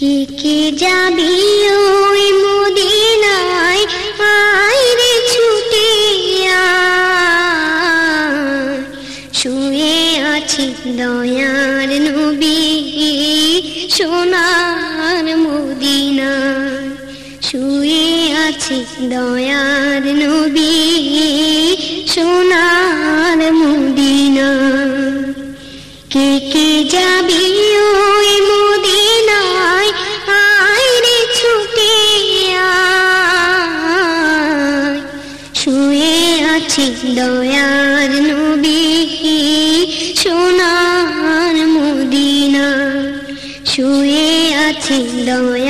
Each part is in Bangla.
কে কে যাবি ওই মদিনায়? রে ছুটে শুয়ে আছি দয়ার নবী, সোনার মদিনায়। শুয়ে আছি দয়ার নবী, সোনার আছি দয়ার নবী সোনার মদিনা শুয়ে আছি দয়ার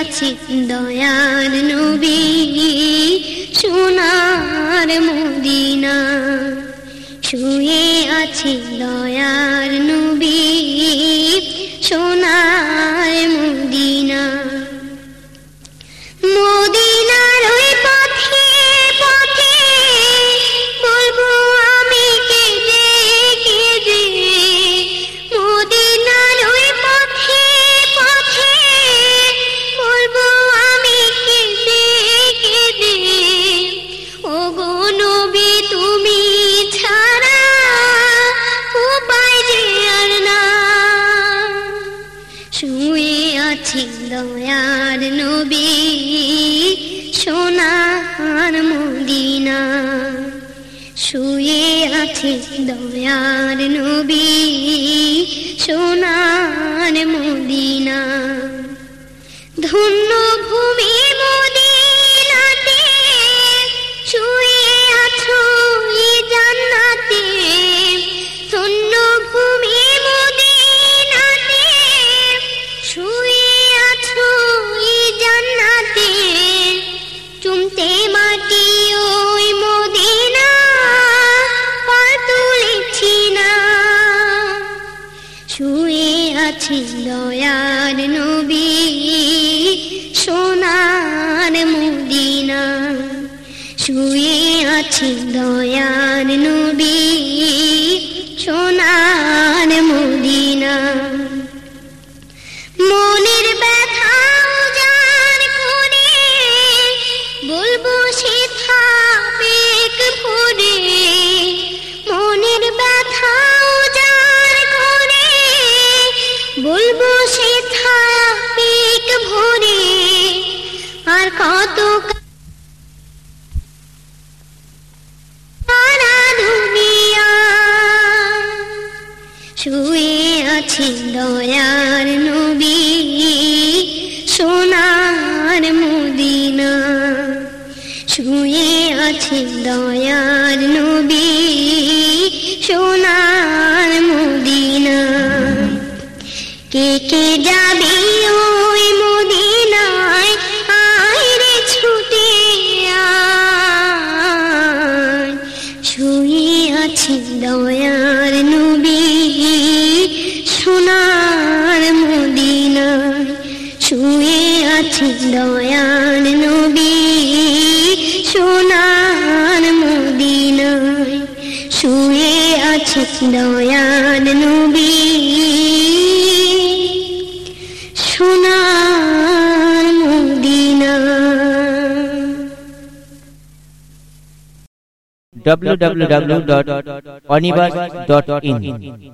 আছি দয়ার নবী সোনার মদিনা। শুয়ে আছে দয়ার নবী সোনার মদিনা। দয়ার নবী সোনার মদিনা। শুয়ে আছে দয়ার নবী সোনার মদিনা। ধন্য ভূমি নবী সোনার মুদিনা শুয়ে আছি দয়ার নবী। আছি দয়ার নবী, সোনার মদিনা। শুয়ে আছি দয়ার নবী, সোনার মদিনা। কে কে যাবি ওই মদিনায়? আয় রে ছুটে আয়। শুয়ে আছি দয়ার আছি দয়ার নবী সোনার মদিনায়। শুয়ে আছি দয়ার নবী সোনার www.onibus.in